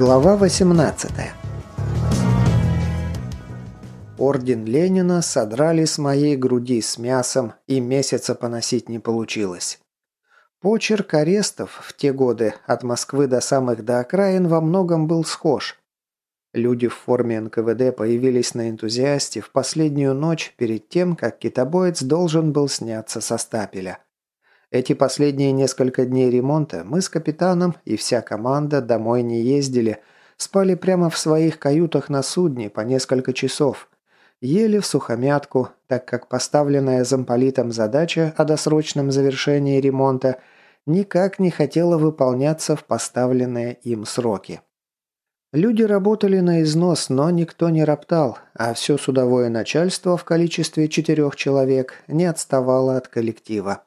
Глава 18 Орден Ленина содрали с моей груди с мясом, и месяца поносить не получилось. Почерк арестов в те годы от Москвы до самых до окраин во многом был схож. Люди в форме НКВД появились на энтузиасте в последнюю ночь перед тем, как китобоец должен был сняться со стапеля – эти последние несколько дней ремонта мы с капитаном и вся команда домой не ездили, спали прямо в своих каютах на судне по несколько часов. Ели в сухомятку, так как поставленная замполитом задача о досрочном завершении ремонта никак не хотела выполняться в поставленные им сроки. Люди работали на износ, но никто не роптал, а все судовое начальство в количестве четырех человек не отставало от коллектива.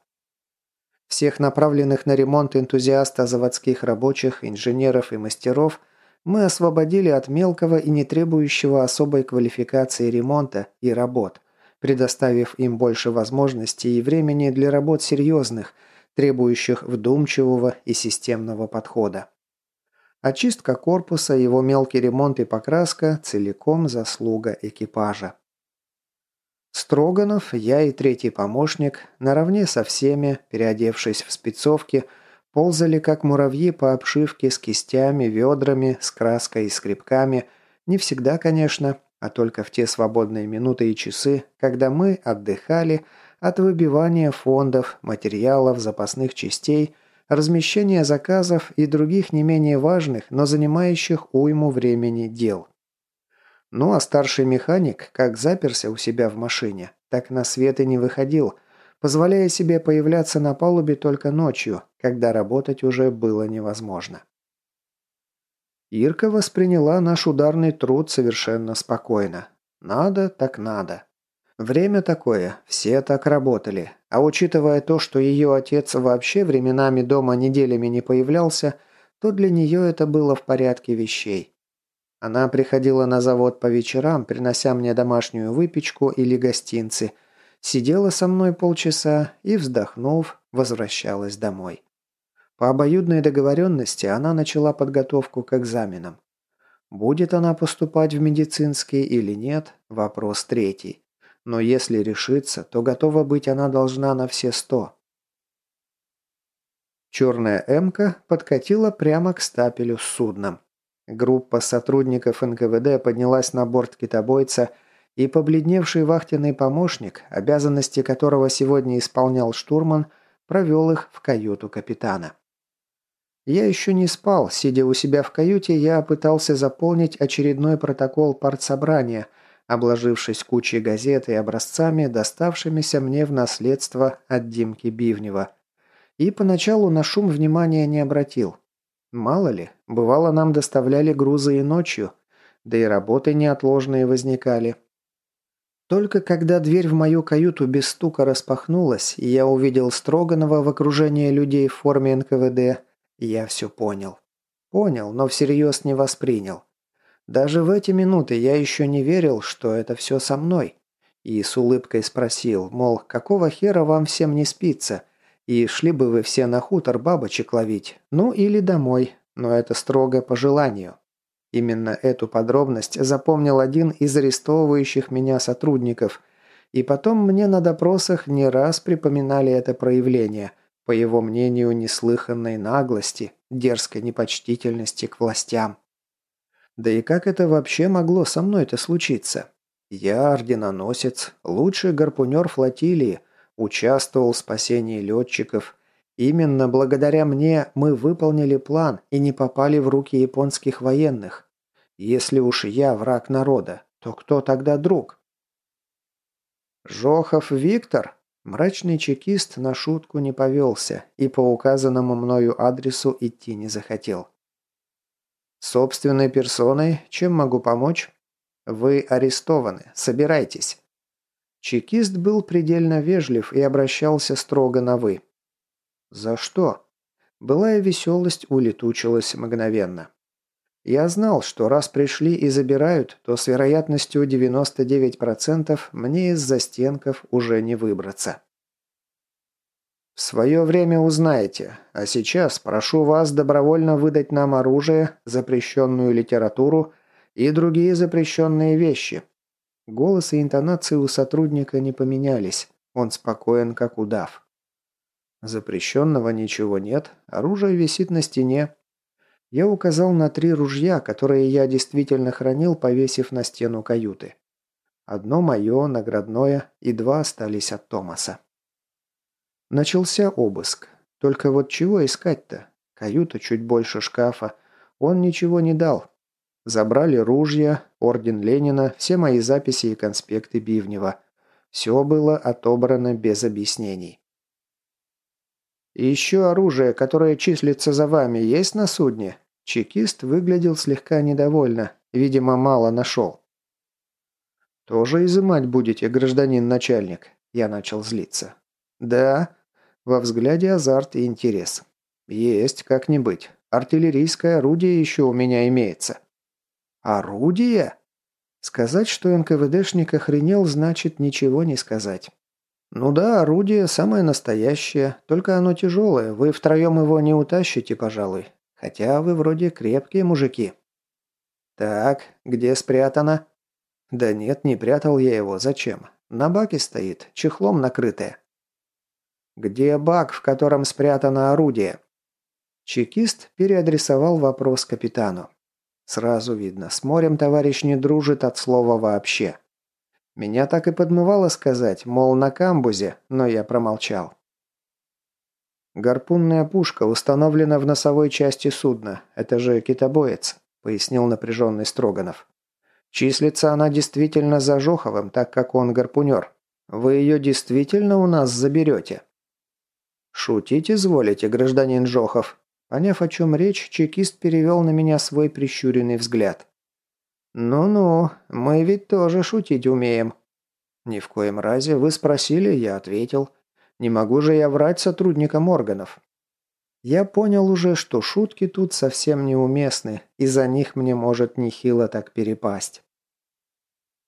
Всех направленных на ремонт энтузиаста заводских рабочих, инженеров и мастеров мы освободили от мелкого и не требующего особой квалификации ремонта и работ, предоставив им больше возможностей и времени для работ серьезных, требующих вдумчивого и системного подхода. Очистка корпуса, его мелкий ремонт и покраска – целиком заслуга экипажа. Строганов, я и третий помощник, наравне со всеми, переодевшись в спецовки, ползали как муравьи по обшивке с кистями, ведрами, с краской и скребками, не всегда, конечно, а только в те свободные минуты и часы, когда мы отдыхали от выбивания фондов, материалов, запасных частей, размещения заказов и других не менее важных, но занимающих уйму времени дел. Ну а старший механик, как заперся у себя в машине, так на свет и не выходил, позволяя себе появляться на палубе только ночью, когда работать уже было невозможно. Ирка восприняла наш ударный труд совершенно спокойно. Надо, так надо. Время такое, все так работали. А учитывая то, что ее отец вообще временами дома неделями не появлялся, то для нее это было в порядке вещей. Она приходила на завод по вечерам, принося мне домашнюю выпечку или гостинцы, сидела со мной полчаса и, вздохнув, возвращалась домой. По обоюдной договоренности она начала подготовку к экзаменам. Будет она поступать в медицинский или нет – вопрос третий. Но если решится, то готова быть она должна на все сто. Черная «Эмка» подкатила прямо к стапелю с судном. Группа сотрудников НКВД поднялась на борт китобойца, и побледневший вахтенный помощник, обязанности которого сегодня исполнял штурман, провел их в каюту капитана. Я еще не спал. Сидя у себя в каюте, я пытался заполнить очередной протокол партсобрания, обложившись кучей газет и образцами, доставшимися мне в наследство от Димки Бивнева. И поначалу на шум внимания не обратил. Мало ли, бывало нам доставляли грузы и ночью, да и работы неотложные возникали. Только когда дверь в мою каюту без стука распахнулась, и я увидел Строганова в окружении людей в форме НКВД, я все понял. Понял, но всерьез не воспринял. Даже в эти минуты я еще не верил, что это все со мной. И с улыбкой спросил, мол, какого хера вам всем не спится? И шли бы вы все на хутор бабочек ловить, ну или домой, но это строго по желанию. Именно эту подробность запомнил один из арестовывающих меня сотрудников, и потом мне на допросах не раз припоминали это проявление, по его мнению, неслыханной наглости, дерзкой непочтительности к властям. Да и как это вообще могло со мной-то случиться? Я орденоносец, лучший гарпунер флотилии – участвовал в спасении летчиков. Именно благодаря мне мы выполнили план и не попали в руки японских военных. Если уж я враг народа, то кто тогда друг? Жохов Виктор? Мрачный чекист на шутку не повелся и по указанному мною адресу идти не захотел. Собственной персоной, чем могу помочь? Вы арестованы, собирайтесь. Чекист был предельно вежлив и обращался строго на «вы». «За что?» Былая веселость улетучилась мгновенно. Я знал, что раз пришли и забирают, то с вероятностью 99% мне из застенков уже не выбраться. В свое время узнаете, а сейчас прошу вас добровольно выдать нам оружие, запрещенную литературу и другие запрещенные вещи». Голос и интонации у сотрудника не поменялись. Он спокоен, как удав. Запрещенного ничего нет, оружие висит на стене. Я указал на три ружья, которые я действительно хранил, повесив на стену каюты. Одно мое, наградное, и два остались от Томаса. Начался обыск. Только вот чего искать-то? Каюта чуть больше шкафа. Он ничего не дал. Забрали ружья, орден Ленина, все мои записи и конспекты Бивнева. Все было отобрано без объяснений. «И еще оружие, которое числится за вами, есть на судне?» Чекист выглядел слегка недовольно. Видимо, мало нашел. «Тоже изымать будете, гражданин начальник?» Я начал злиться. «Да, во взгляде азарт и интерес. Есть, как не быть. Артиллерийское орудие еще у меня имеется. Орудие? Сказать, что НКВДшник охренел, значит ничего не сказать. Ну да, орудие самое настоящее, только оно тяжелое, вы втроем его не утащите, пожалуй. Хотя вы вроде крепкие мужики. Так, где спрятано? Да нет, не прятал я его, зачем? На баке стоит, чехлом накрытое. «Где бак, в котором спрятано орудие?» Чекист переадресовал вопрос капитану. Сразу видно, с морем товарищ не дружит от слова вообще. Меня так и подмывало сказать, мол, на камбузе, но я промолчал. «Гарпунная пушка установлена в носовой части судна. Это же китобоец», — пояснил напряженный Строганов. «Числится она действительно за Жоховым, так как он гарпунер. Вы ее действительно у нас заберете?» «Шутить изволите, гражданин Жохов?» Поняв, о чем речь, чекист перевел на меня свой прищуренный взгляд. «Ну-ну, мы ведь тоже шутить умеем». «Ни в коем разе. Вы спросили, я ответил. Не могу же я врать сотрудникам органов». Я понял уже, что шутки тут совсем неуместны, и за них мне может нехило так перепасть.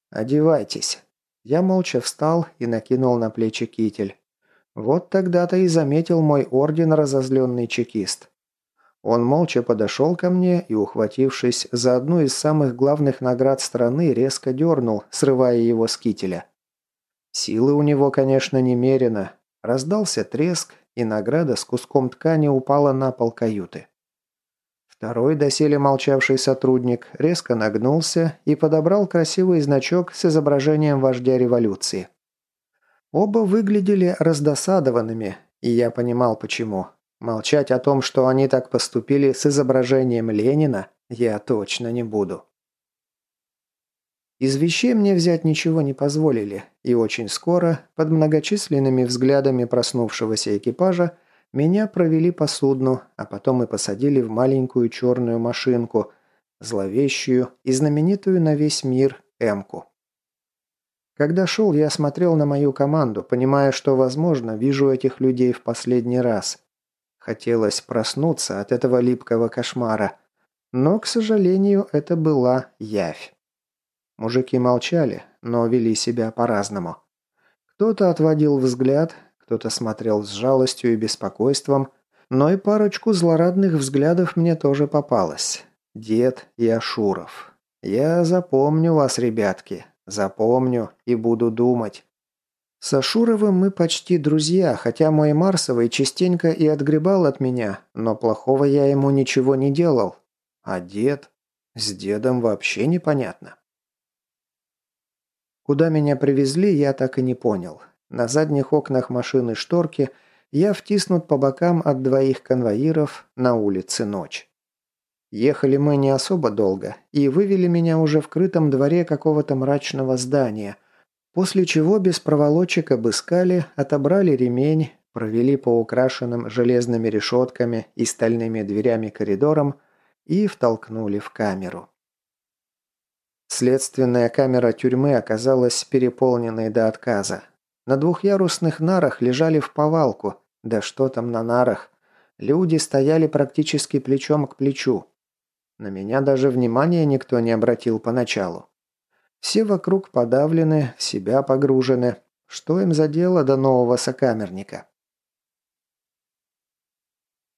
«Одевайтесь». Я молча встал и накинул на плечи китель. Вот тогда-то и заметил мой орден разозленный чекист. Он молча подошел ко мне и, ухватившись за одну из самых главных наград страны, резко дернул, срывая его с кителя. Силы у него, конечно, немерено. Раздался треск, и награда с куском ткани упала на пол каюты. Второй, доселе молчавший сотрудник, резко нагнулся и подобрал красивый значок с изображением вождя революции. Оба выглядели раздосадованными, и я понимал почему. Молчать о том, что они так поступили с изображением Ленина, я точно не буду. Из вещей мне взять ничего не позволили, и очень скоро, под многочисленными взглядами проснувшегося экипажа, меня провели по судну, а потом и посадили в маленькую черную машинку, зловещую и знаменитую на весь мир Эмку. Когда шел, я смотрел на мою команду, понимая, что, возможно, вижу этих людей в последний раз. Хотелось проснуться от этого липкого кошмара. Но, к сожалению, это была явь. Мужики молчали, но вели себя по-разному. Кто-то отводил взгляд, кто-то смотрел с жалостью и беспокойством, но и парочку злорадных взглядов мне тоже попалось. Дед и Ашуров. Я запомню вас, ребятки. Запомню и буду думать. С Ашуровым мы почти друзья, хотя мой Марсовый частенько и отгребал от меня, но плохого я ему ничего не делал. А дед? С дедом вообще непонятно. Куда меня привезли, я так и не понял. На задних окнах машины шторки я втиснут по бокам от двоих конвоиров на улице ночь. Ехали мы не особо долго и вывели меня уже в крытом дворе какого-то мрачного здания, после чего без проволочек обыскали, отобрали ремень, провели по украшенным железными решетками и стальными дверями коридорам и втолкнули в камеру. Следственная камера тюрьмы оказалась переполненной до отказа. На двухъярусных нарах лежали в повалку, да что там на нарах. Люди стояли практически плечом к плечу. На меня даже внимания никто не обратил поначалу. Все вокруг подавлены, в себя погружены. Что им за дело до нового сокамерника?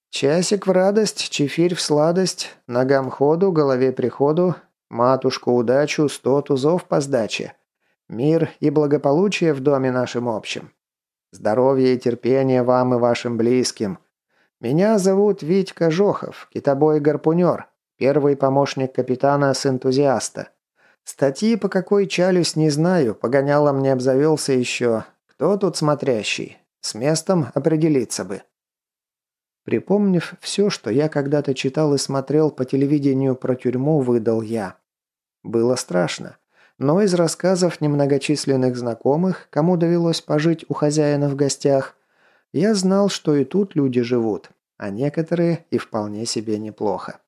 Часик в радость, чефирь в сладость, ногам ходу, голове приходу, матушку удачу, сто тузов по сдаче. Мир и благополучие в доме нашем общем. Здоровья и терпения вам и вашим близким. Меня зовут Витька Жохов, китобой-гарпунер, первый помощник капитана с энтузиаста. Статьи по какой чалюсь не знаю, погонялом не обзавелся еще. Кто тут смотрящий? С местом определиться бы. Припомнив все, что я когда-то читал и смотрел по телевидению про тюрьму, выдал я. Было страшно. Но из рассказов немногочисленных знакомых, кому довелось пожить у хозяина в гостях, я знал, что и тут люди живут, а некоторые и вполне себе неплохо.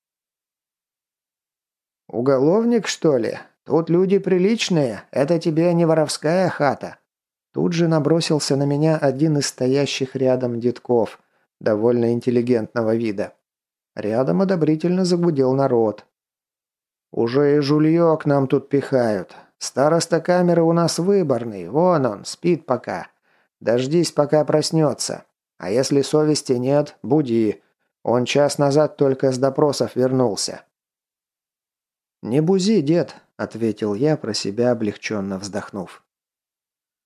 «Уголовник, что ли? Тут люди приличные, это тебе не воровская хата». Тут же набросился на меня один из стоящих рядом детков – довольно интеллигентного вида. Рядом одобрительно загудел народ. «Уже и жулье к нам тут пихают. Староста камеры у нас выборный, вон он, спит пока. Дождись, пока проснется. А если совести нет, буди. Он час назад только с допросов вернулся». «Не бузи, дед», — ответил я, про себя облегченно вздохнув.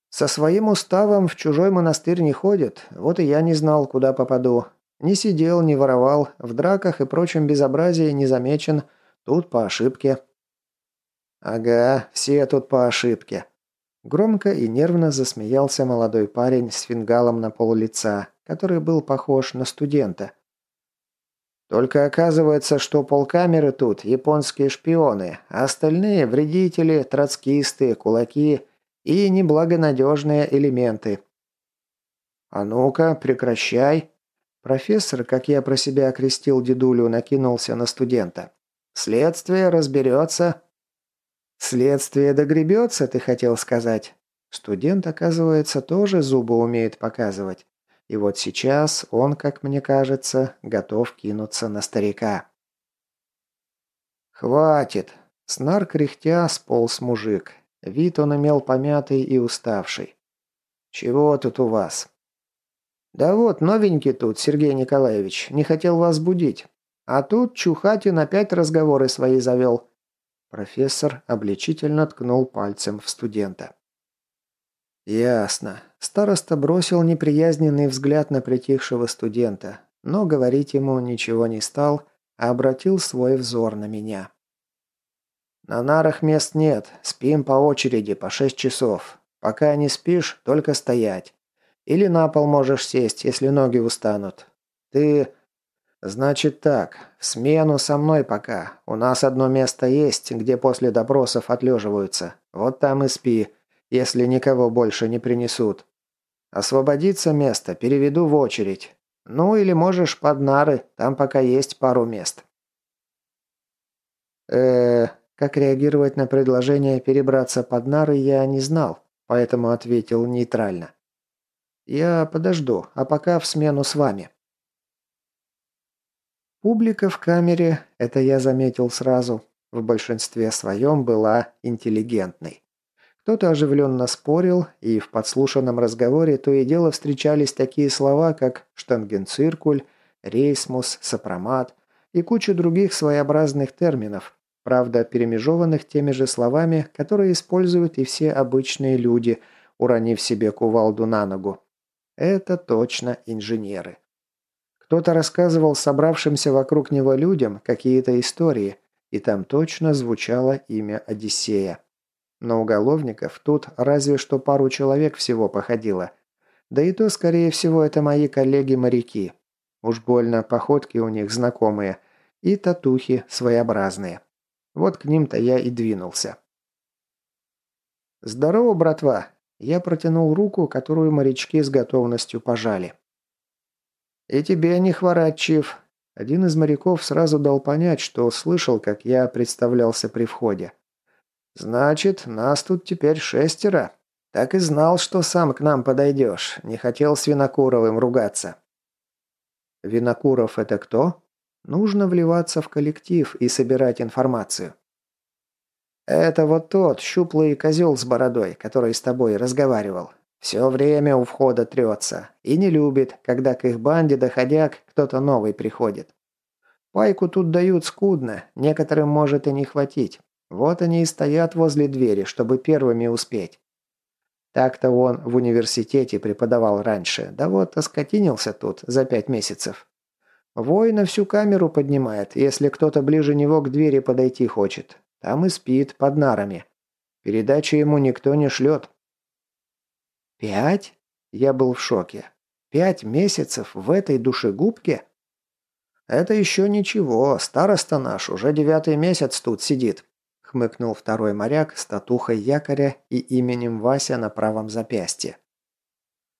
Со своим уставом в чужой монастырь не ходит, вот и я не знал, куда попаду. Не сидел, не воровал, в драках и прочем безобразии не замечен, тут по ошибке. Ага, все тут по ошибке. Громко и нервно засмеялся молодой парень с фингалом на пол лица, который был похож на студента. Только оказывается, что полкамеры тут японские шпионы, а остальные вредители, троцкисты, кулаки – и неблагонадежные элементы. «А ну-ка, прекращай!» Профессор, как я про себя окрестил дедулю, накинулся на студента. «Следствие разберется». «Следствие догребется, ты хотел сказать?» Студент, оказывается, тоже зубы умеет показывать. И вот сейчас он, как мне кажется, готов кинуться на старика. «Хватит!» Снар кряхтя сполз мужик. Вид он имел помятый и уставший. «Чего тут у вас?» «Да вот, новенький тут, Сергей Николаевич. Не хотел вас будить. А тут Чухатин опять разговоры свои завел». Профессор обличительно ткнул пальцем в студента. «Ясно». Староста бросил неприязненный взгляд на притихшего студента, но говорить ему ничего не стал, а обратил свой взор на меня. «На нарах мест нет. Спим по очереди, по шесть часов. Пока не спишь, только стоять. Или на пол можешь сесть, если ноги устанут. Ты...» «Значит так, в смену со мной пока. У нас одно место есть, где после допросов отлеживаются. Вот там и спи, если никого больше не принесут. Освободится место, переведу в очередь. Ну или можешь под нары, там пока есть пару мест». э как реагировать на предложение перебраться под нары я не знал, поэтому ответил нейтрально. «Я подожду, а пока в смену с вами». Публика в камере, это я заметил сразу, в большинстве своем была интеллигентной. Кто-то оживленно спорил, и в подслушанном разговоре то и дело встречались такие слова, как штангенциркуль, рейсмус, сопромат и куча других своеобразных терминов, правда перемежеванных теми же словами, которые используют и все обычные люди, уронив себе кувалду на ногу. Это точно инженеры. Кто-то рассказывал собравшимся вокруг него людям какие-то истории, и там точно звучало имя Одиссея. На уголовников тут разве что пару человек всего походило. Да и то, скорее всего, это мои коллеги-моряки. Уж больно походки у них знакомые и татухи своеобразные. Вот к ним-то я и двинулся. «Здорово, братва!» Я протянул руку, которую морячки с готовностью пожали. «И тебе не хворать, Чиф!» Один из моряков сразу дал понять, что слышал, как я представлялся при входе. «Значит, нас тут теперь шестеро. Так и знал, что сам к нам подойдешь. Не хотел с Винокуровым ругаться». «Винокуров это кто?» Нужно вливаться в коллектив и собирать информацию. «Это вот тот щуплый козел с бородой, который с тобой разговаривал. Все время у входа трется. И не любит, когда к их банде доходяк кто-то новый приходит. Пайку тут дают скудно, некоторым может и не хватить. Вот они и стоят возле двери, чтобы первыми успеть. Так-то он в университете преподавал раньше, да вот оскотинился тут за пять месяцев. Воина всю камеру поднимает, если кто-то ближе него к двери подойти хочет. Там и спит под нарами. Передачи ему никто не шлет, «Пять?» Я был в шоке. «Пять месяцев в этой душегубке?» «Это еще ничего, староста наш уже девятый месяц тут сидит», хмыкнул второй моряк с татухой якоря и именем Вася на правом запястье.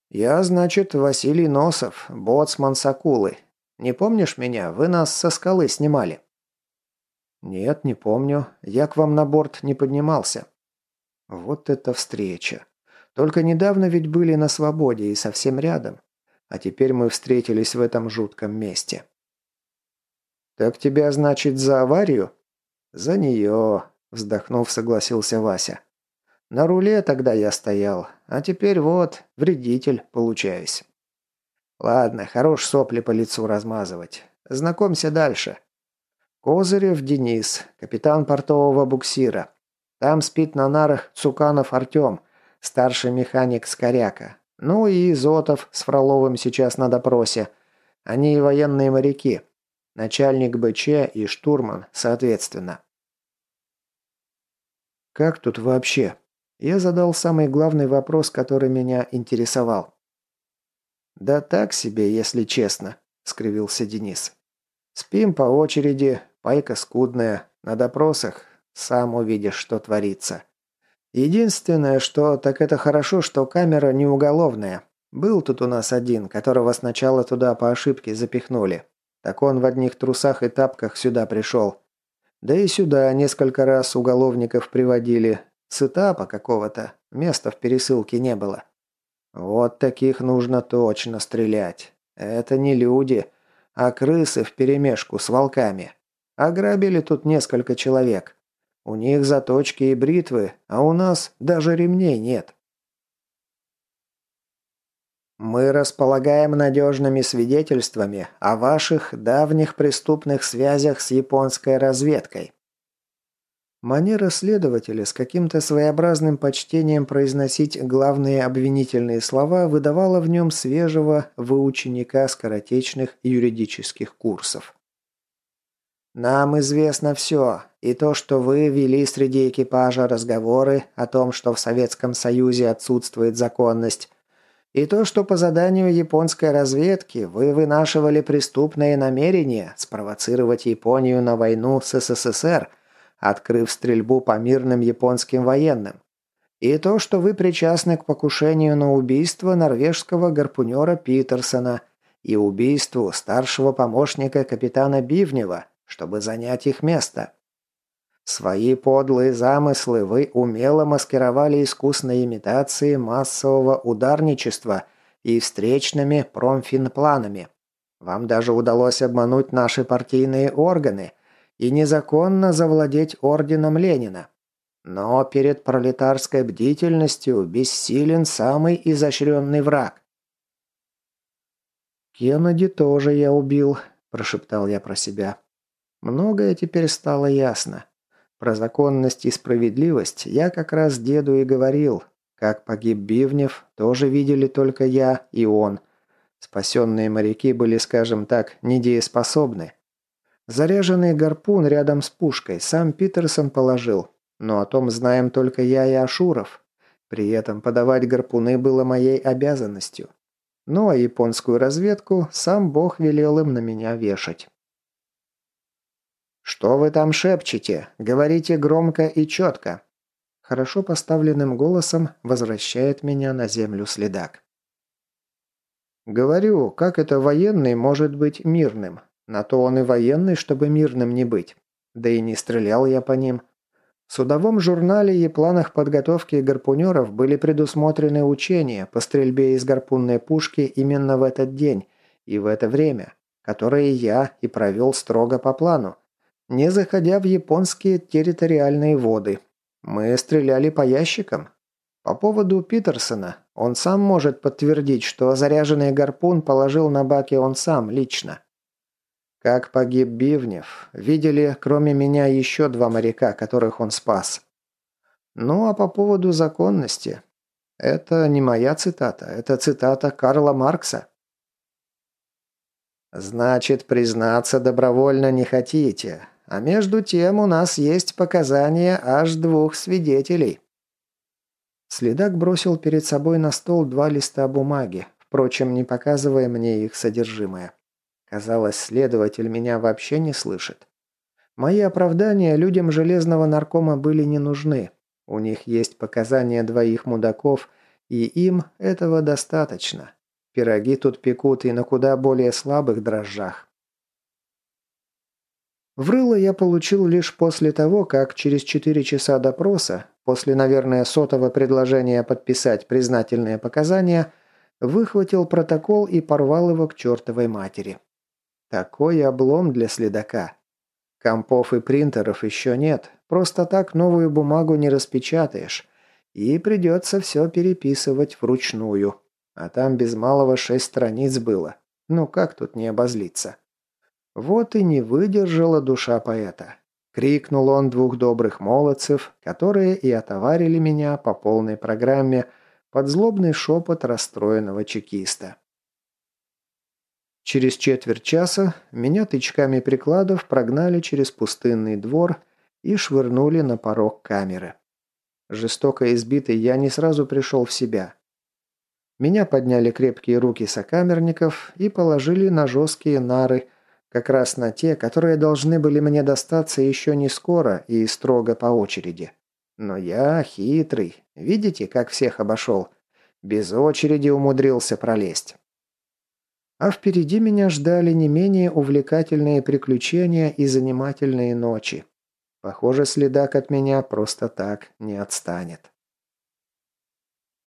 «Я, значит, Василий Носов, боцман с акулы. Не помнишь меня? Вы нас со скалы снимали». «Нет, не помню. Я к вам на борт не поднимался». «Вот это встреча. Только недавно ведь были на свободе и совсем рядом. А теперь мы встретились в этом жутком месте. «Так тебя, значит, за аварию?» «За нее», – вздохнув, согласился Вася. «На руле тогда я стоял, а теперь вот, вредитель получаюсь». «Ладно, хорош сопли по лицу размазывать. Знакомься дальше. Козырев Денис, капитан портового буксира. Там спит на нарах Цуканов Артем – старший механик Скоряка. Ну и Изотов с Фроловым сейчас на допросе. Они и военные моряки. Начальник БЧ и штурман, соответственно. «Как тут вообще?» Я задал самый главный вопрос, который меня интересовал. «Да так себе, если честно», — скривился Денис. «Спим по очереди, пайка скудная, на допросах сам увидишь, что творится. Единственное, что так это хорошо, что камера не уголовная. Был тут у нас один, которого сначала туда по ошибке запихнули. Так он в одних трусах и тапках сюда пришел. Да и сюда несколько раз уголовников приводили. С этапа какого-то. Места в пересылке не было. Вот таких нужно точно стрелять. Это не люди, а крысы вперемешку с волками. Ограбили тут несколько человек. У них заточки и бритвы, а у нас даже ремней нет. Мы располагаем надежными свидетельствами о ваших давних преступных связях с японской разведкой. Манера следователя с каким-то своеобразным почтением произносить главные обвинительные слова выдавала в нем свежего выученика скоротечных юридических курсов. «Нам известно все, и то, что вы вели среди экипажа разговоры о том, что в Советском Союзе отсутствует законность, и то, что по заданию японской разведки вы вынашивали преступные намерения спровоцировать Японию на войну с СССР, открыв стрельбу по мирным японским военным, и то, что вы причастны к покушению на убийство норвежского гарпунера Питерсона и убийству старшего помощника капитана Бивнева – чтобы занять их место. Свои подлые замыслы вы умело маскировали искусной имитацией массового ударничества и встречными промфинпланами. Вам даже удалось обмануть наши партийные органы и незаконно завладеть орденом Ленина. Но перед пролетарской бдительностью бессилен самый изощренный враг. «Кеннеди тоже я убил», – прошептал я про себя. Многое теперь стало ясно. Про законность и справедливость я как раз деду и говорил. Как погиб Бивнев, тоже видели только я и он. Спасенные моряки были, скажем так, недееспособны. Заряженный гарпун рядом с пушкой сам Питерсон положил. Но о том знаем только я и Ашуров. При этом подавать гарпуны было моей обязанностью. Ну а японскую разведку сам Бог велел им на меня вешать. «Что вы там шепчете? Говорите громко и четко!» Хорошо поставленным голосом возвращает меня на землю следак. «Говорю, как это военный может быть мирным? На то он и военный, чтобы мирным не быть. Да и не стрелял я по ним. В судовом журнале и планах подготовки гарпунеров были предусмотрены учения по стрельбе из гарпунной пушки именно в этот день и в это время, которые я и провел строго по плану, не заходя в японские территориальные воды. Мы стреляли по ящикам. По поводу Питерсона, он сам может подтвердить, что заряженный гарпун положил на баке он сам, лично. Как погиб Бивнев, видели, кроме меня, еще два моряка, которых он спас. Ну, а по поводу законности. Это не моя цитата, это цитата Карла Маркса. «Значит, признаться добровольно не хотите. А между тем у нас есть показания аж двух свидетелей». Следак бросил перед собой на стол два листа бумаги, впрочем, не показывая мне их содержимое. Казалось, следователь меня вообще не слышит. Мои оправдания людям железного наркома были не нужны. У них есть показания двоих мудаков, и им этого достаточно. Пироги тут пекут и на куда более слабых дрожжах. Врыло я получил лишь после того, как через четыре часа допроса, после, наверное, сотого предложения подписать признательные показания, выхватил протокол и порвал его к чертовой матери. Такой облом для следака. Компов и принтеров еще нет, просто так новую бумагу не распечатаешь, и придется все переписывать вручную. А там без малого шесть страниц было. Ну как тут не обозлиться? Вот и не выдержала душа поэта. Крикнул он двух добрых молодцев, которые и отоварили меня по полной программе под злобный шепот расстроенного чекиста. Через четверть часа меня тычками прикладов прогнали через пустынный двор и швырнули на порог камеры. Жестоко избитый, я не сразу пришел в себя. Меня подняли крепкие руки сокамерников и положили на жесткие нары, как раз на те, которые должны были мне достаться еще не скоро и строго по очереди. Но я хитрый. Видите, как всех обошел? Без очереди умудрился пролезть. А впереди меня ждали не менее увлекательные приключения и занимательные ночи. Похоже, следак от меня просто так не отстанет.